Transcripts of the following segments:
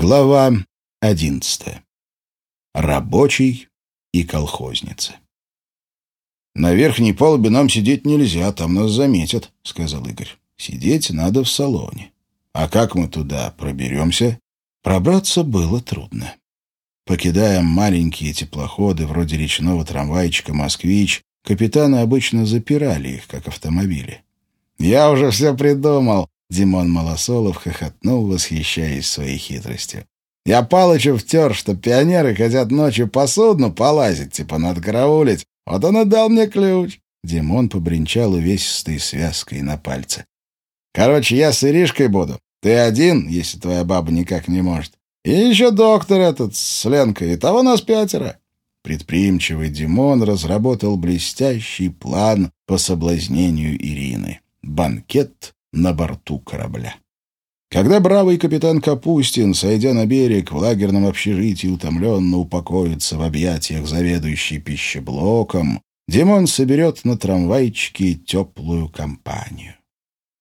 Глава одиннадцатая. Рабочий и колхозница. «На верхней палубе нам сидеть нельзя, там нас заметят», — сказал Игорь. «Сидеть надо в салоне. А как мы туда проберемся?» Пробраться было трудно. Покидая маленькие теплоходы вроде речного трамвайчика «Москвич», капитаны обычно запирали их, как автомобили. «Я уже все придумал», Димон Малосолов хохотнул, восхищаясь своей хитростью. «Я Палычу втер, что пионеры хотят ночью по судну полазить, типа надо караулить. Вот он и дал мне ключ». Димон побренчал увесистой связкой на пальце. «Короче, я с Иришкой буду. Ты один, если твоя баба никак не может. И еще доктор этот с Ленкой. Итого нас пятеро». Предприимчивый Димон разработал блестящий план по соблазнению Ирины. Банкет на борту корабля. Когда бравый капитан Капустин, сойдя на берег, в лагерном общежитии утомленно упокоится в объятиях заведующей пищеблоком, Димон соберет на трамвайчике теплую компанию.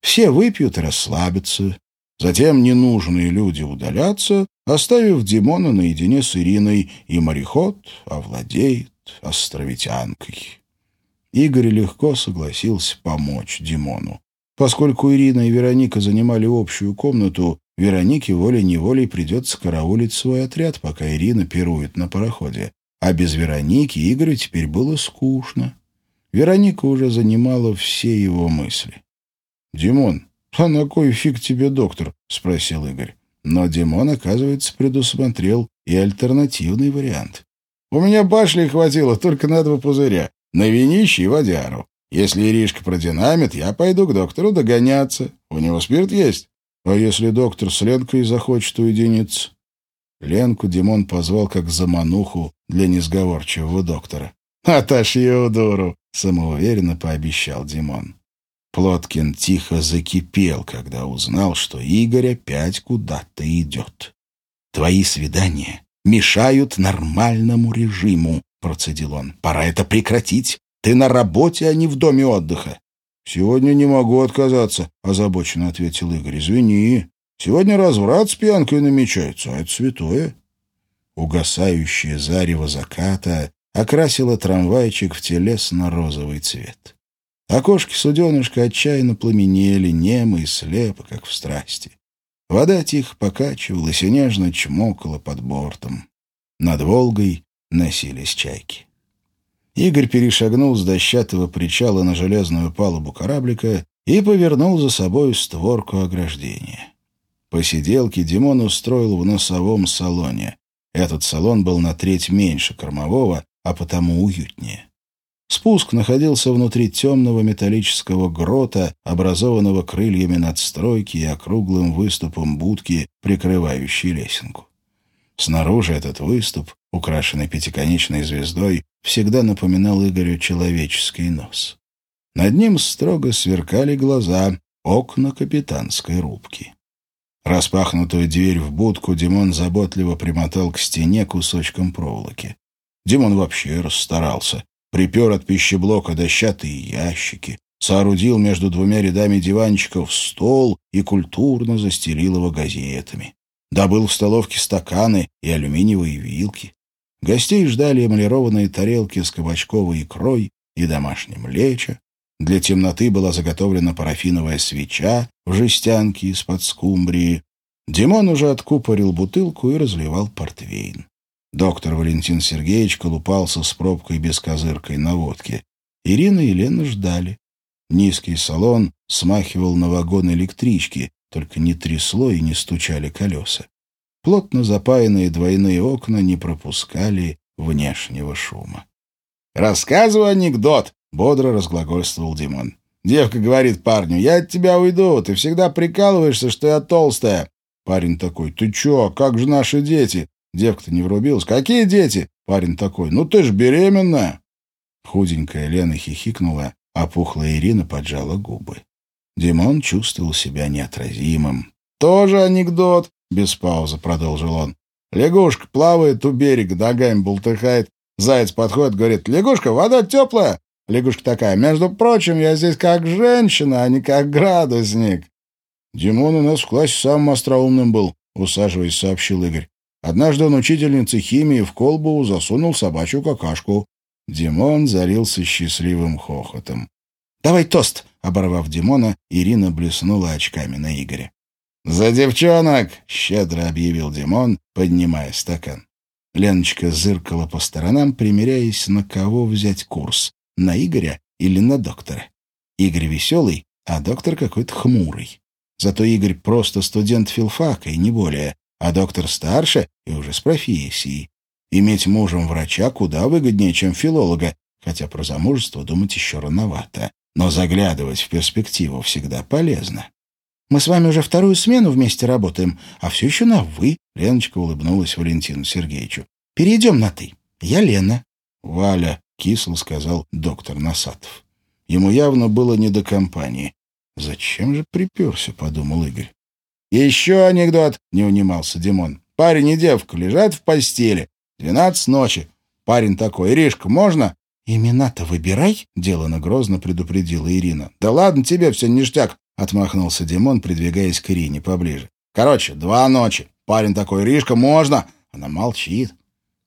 Все выпьют и расслабятся, затем ненужные люди удалятся, оставив Димона наедине с Ириной, и мореход овладеет островитянкой. Игорь легко согласился помочь Димону. Поскольку Ирина и Вероника занимали общую комнату, Веронике волей-неволей придется караулить свой отряд, пока Ирина пирует на пароходе. А без Вероники Игорю теперь было скучно. Вероника уже занимала все его мысли. «Димон, а на кой фиг тебе доктор?» — спросил Игорь. Но Димон, оказывается, предусмотрел и альтернативный вариант. «У меня башли хватило только на два пузыря, на винище и водяру. Если Иришка продинамит, я пойду к доктору догоняться. У него спирт есть. А если доктор с Ленкой захочет уединиться? Ленку Димон позвал как замануху для несговорчивого доктора. «Отошью, дуру!» — самоуверенно пообещал Димон. Плоткин тихо закипел, когда узнал, что Игорь опять куда-то идет. «Твои свидания мешают нормальному режиму», — процедил он. «Пора это прекратить. Ты на работе, а не в доме отдыха. «Сегодня не могу отказаться», — озабоченно ответил Игорь. «Извини. Сегодня разврат с пьянкой намечается, а это святое». Угасающее зарево заката окрасило трамвайчик в телесно-розовый цвет. Окошки суденышка отчаянно пламенели, немо и слепо, как в страсти. Вода тихо покачивалась и нежно чмокала под бортом. Над Волгой носились чайки. Игорь перешагнул с дощатого причала на железную палубу кораблика и повернул за собой створку ограждения. Посиделки Димон устроил в носовом салоне. Этот салон был на треть меньше кормового, а потому уютнее. Спуск находился внутри темного металлического грота, образованного крыльями надстройки и округлым выступом будки, прикрывающей лесенку. Снаружи этот выступ, украшенный пятиконечной звездой, всегда напоминал Игорю человеческий нос. Над ним строго сверкали глаза, окна капитанской рубки. Распахнутую дверь в будку Димон заботливо примотал к стене кусочком проволоки. Димон вообще расстарался. Припер от пищеблока дощатые ящики, соорудил между двумя рядами диванчиков стол и культурно застелил его газетами. Добыл в столовке стаканы и алюминиевые вилки. Гостей ждали эмалированные тарелки с кабачковой икрой и домашним лечо. Для темноты была заготовлена парафиновая свеча в жестянке из-под скумбрии. Димон уже откупорил бутылку и разливал портвейн. Доктор Валентин Сергеевич колупался с пробкой без козыркой на водке. Ирина и Лена ждали. Низкий салон смахивал на вагон электрички, только не трясло и не стучали колеса. Плотно запаянные двойные окна не пропускали внешнего шума. «Рассказывай анекдот!» — бодро разглагольствовал Димон. «Девка говорит парню, я от тебя уйду, ты всегда прикалываешься, что я толстая». Парень такой, «Ты чё, как же наши дети?» Девка-то не врубилась. «Какие дети?» Парень такой, «Ну ты ж беременна!» Худенькая Лена хихикнула, а пухлая Ирина поджала губы. Димон чувствовал себя неотразимым. «Тоже анекдот!» — без паузы продолжил он. Лягушка плавает у берега, ногами болтыхает. Заяц подходит, говорит, «Лягушка, вода теплая!» Лягушка такая, «Между прочим, я здесь как женщина, а не как градусник». Димон у нас в классе самым остроумным был, усаживаясь, сообщил Игорь. Однажды он учительнице химии в колбу засунул собачью какашку. Димон залился счастливым хохотом. «Давай тост!» — оборвав Димона, Ирина блеснула очками на Игоря. «За девчонок!» — щедро объявил Димон, поднимая стакан. Леночка зыркала по сторонам, примеряясь, на кого взять курс — на Игоря или на доктора. Игорь веселый, а доктор какой-то хмурый. Зато Игорь просто студент филфака, и не более, а доктор старше и уже с профессией. Иметь мужем врача куда выгоднее, чем филолога, хотя про замужество думать еще рановато. Но заглядывать в перспективу всегда полезно. «Мы с вами уже вторую смену вместе работаем, а все еще на «вы», — Леночка улыбнулась Валентину Сергеевичу. «Перейдем на «ты». Я Лена». «Валя», — кисло сказал доктор Насатов. Ему явно было не до компании. «Зачем же приперся?» — подумал Игорь. «Еще анекдот!» — не унимался Димон. «Парень и девка лежат в постели. Двенадцать ночи. Парень такой, Иришка, можно?» «Имена-то выбирай», — делано грозно предупредила Ирина. «Да ладно тебе, все ништяк», — отмахнулся Димон, придвигаясь к Ирине поближе. «Короче, два ночи. Парень такой, Иришка, можно?» Она молчит.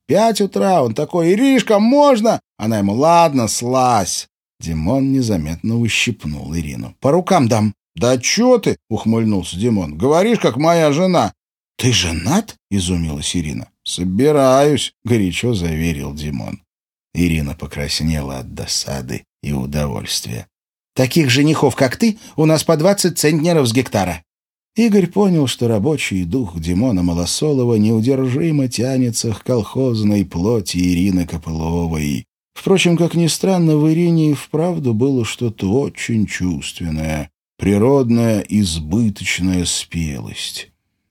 «Пять утра, он такой, Иришка, можно?» Она ему, «Ладно, слазь». Димон незаметно ущипнул Ирину. «По рукам дам». «Да чё ты?» — ухмыльнулся Димон. «Говоришь, как моя жена». «Ты женат?» — изумилась Ирина. «Собираюсь», — горячо заверил Димон. Ирина покраснела от досады и удовольствия. «Таких женихов, как ты, у нас по двадцать центнеров с гектара». Игорь понял, что рабочий дух Димона Малосолова неудержимо тянется к колхозной плоти Ирины Копыловой. Впрочем, как ни странно, в Ирине и вправду было что-то очень чувственное, природная избыточная спелость.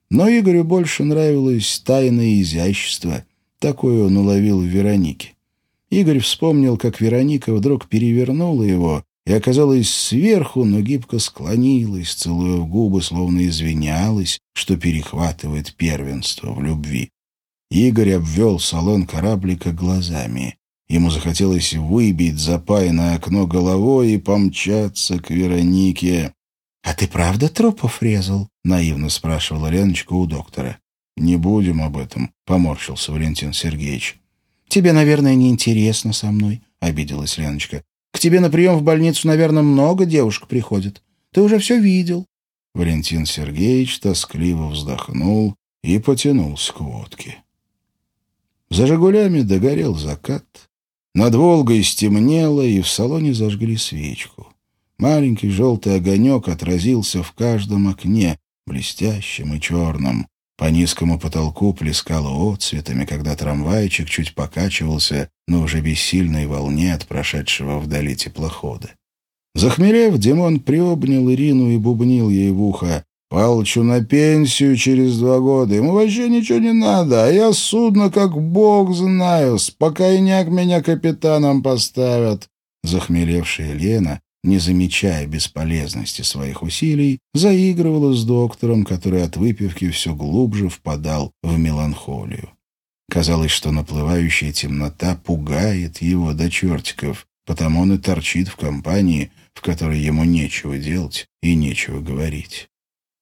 Но Игорю больше нравилось тайное изящество. Такое он уловил в Веронике. Игорь вспомнил, как Вероника вдруг перевернула его и оказалась сверху, но гибко склонилась, целуя в губы, словно извинялась, что перехватывает первенство в любви. Игорь обвел салон кораблика глазами. Ему захотелось выбить запаянное окно головой и помчаться к Веронике. — А ты правда трупов резал? — наивно спрашивала Леночка у доктора. — Не будем об этом, — поморщился Валентин Сергеевич. «Тебе, наверное, неинтересно со мной», — обиделась Леночка. «К тебе на прием в больницу, наверное, много девушек приходит. Ты уже все видел». Валентин Сергеевич тоскливо вздохнул и потянулся к водке. За «Жигулями» догорел закат. Над Волгой стемнело, и в салоне зажгли свечку. Маленький желтый огонек отразился в каждом окне, блестящем и черном. По низкому потолку плескало отцветами, когда трамвайчик чуть покачивался на уже бессильной волне от прошедшего вдали теплохода. Захмелев, Димон приобнял Ирину и бубнил ей в ухо. «Палчу на пенсию через два года. Ему вообще ничего не надо, а я судно как бог знаю. Спокойняк меня капитаном поставят». Захмелевшая Лена не замечая бесполезности своих усилий, заигрывала с доктором, который от выпивки все глубже впадал в меланхолию. Казалось, что наплывающая темнота пугает его до чертиков, потому он и торчит в компании, в которой ему нечего делать и нечего говорить.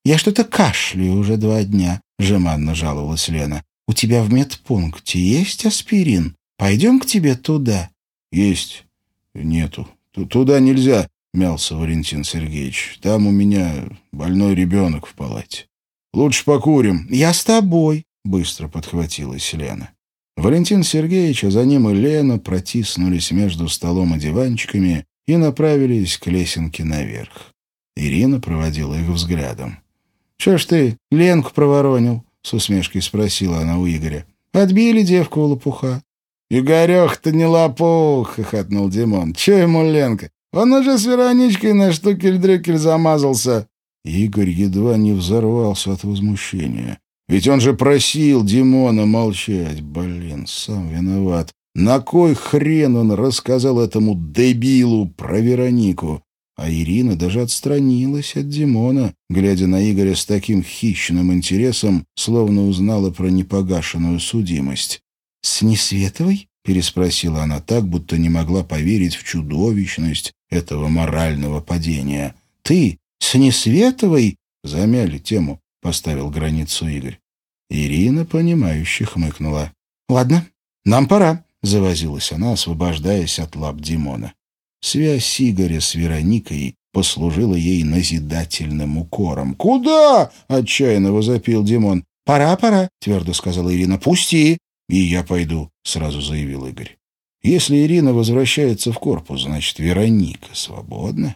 «Я что-то кашляю уже два дня», — жеманно жаловалась Лена. «У тебя в медпункте есть аспирин? Пойдем к тебе туда?» «Есть. Нету. «Туда нельзя», — мялся Валентин Сергеевич. «Там у меня больной ребенок в палате. Лучше покурим». «Я с тобой», — быстро подхватилась Лена. Валентин Сергеевич, а за ним и Лена протиснулись между столом и диванчиками и направились к лесенке наверх. Ирина проводила их взглядом. — Что ж ты Ленку проворонил? — с усмешкой спросила она у Игоря. — Отбили девку у лопуха. «Игорех-то не лопух!» — хохотнул Димон. «Че ему Ленка? Он уже с Вероничкой на штукель-дрюкель замазался». Игорь едва не взорвался от возмущения. Ведь он же просил Димона молчать. Блин, сам виноват. На кой хрен он рассказал этому дебилу про Веронику? А Ирина даже отстранилась от Димона, глядя на Игоря с таким хищным интересом, словно узнала про непогашенную судимость. «С Несветовой?» — переспросила она так, будто не могла поверить в чудовищность этого морального падения. «Ты с Несветовой?» «Замяли тему», — поставил границу Игорь. Ирина, понимающе хмыкнула. «Ладно, нам пора», — завозилась она, освобождаясь от лап Димона. Связь Игоря с Вероникой послужила ей назидательным укором. «Куда?» — отчаянно возопил Димон. «Пора, пора», — твердо сказала Ирина. «Пусти». «И я пойду», — сразу заявил Игорь. «Если Ирина возвращается в корпус, значит, Вероника свободна».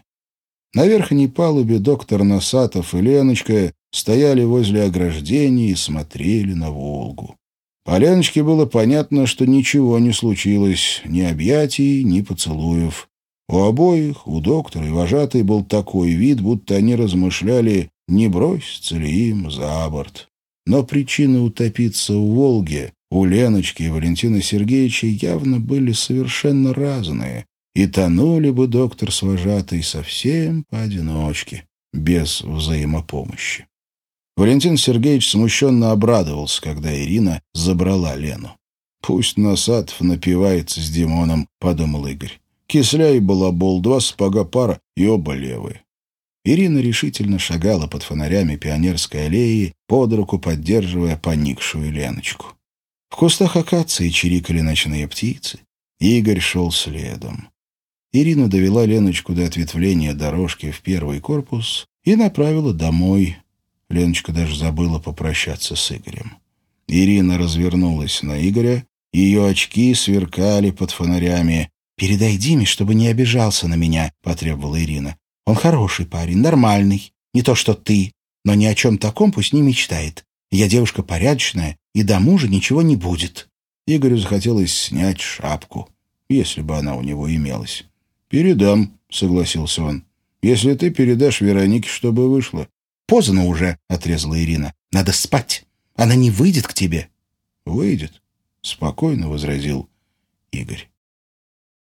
На верхней палубе доктор Носатов и Леночка стояли возле ограждения и смотрели на Волгу. По Леночке было понятно, что ничего не случилось, ни объятий, ни поцелуев. У обоих, у доктора и вожатой, был такой вид, будто они размышляли, не броситься ли им за борт. Но причины утопиться в Волге у Леночки и Валентина Сергеевича явно были совершенно разные, и тонули бы доктор с вожатой совсем поодиночке, без взаимопомощи. Валентин Сергеевич смущенно обрадовался, когда Ирина забрала Лену. «Пусть Насадов напивается с Димоном», — подумал Игорь. Кисля и балабол, два сапога пара и оба левые. Ирина решительно шагала под фонарями Пионерской аллеи, под руку поддерживая поникшую Леночку. В кустах акации чирикали ночные птицы. Игорь шел следом. Ирина довела Леночку до ответвления дорожки в первый корпус и направила домой. Леночка даже забыла попрощаться с Игорем. Ирина развернулась на Игоря, ее очки сверкали под фонарями. «Передай Диме, чтобы не обижался на меня», — потребовала Ирина. «Он хороший парень, нормальный, не то что ты, но ни о чем таком пусть не мечтает. Я девушка порядочная, и до мужа ничего не будет». Игорю захотелось снять шапку, если бы она у него имелась. «Передам», — согласился он. «Если ты передашь Веронике, чтобы вышла». «Поздно уже», — отрезала Ирина. «Надо спать. Она не выйдет к тебе». «Выйдет», — спокойно возразил Игорь.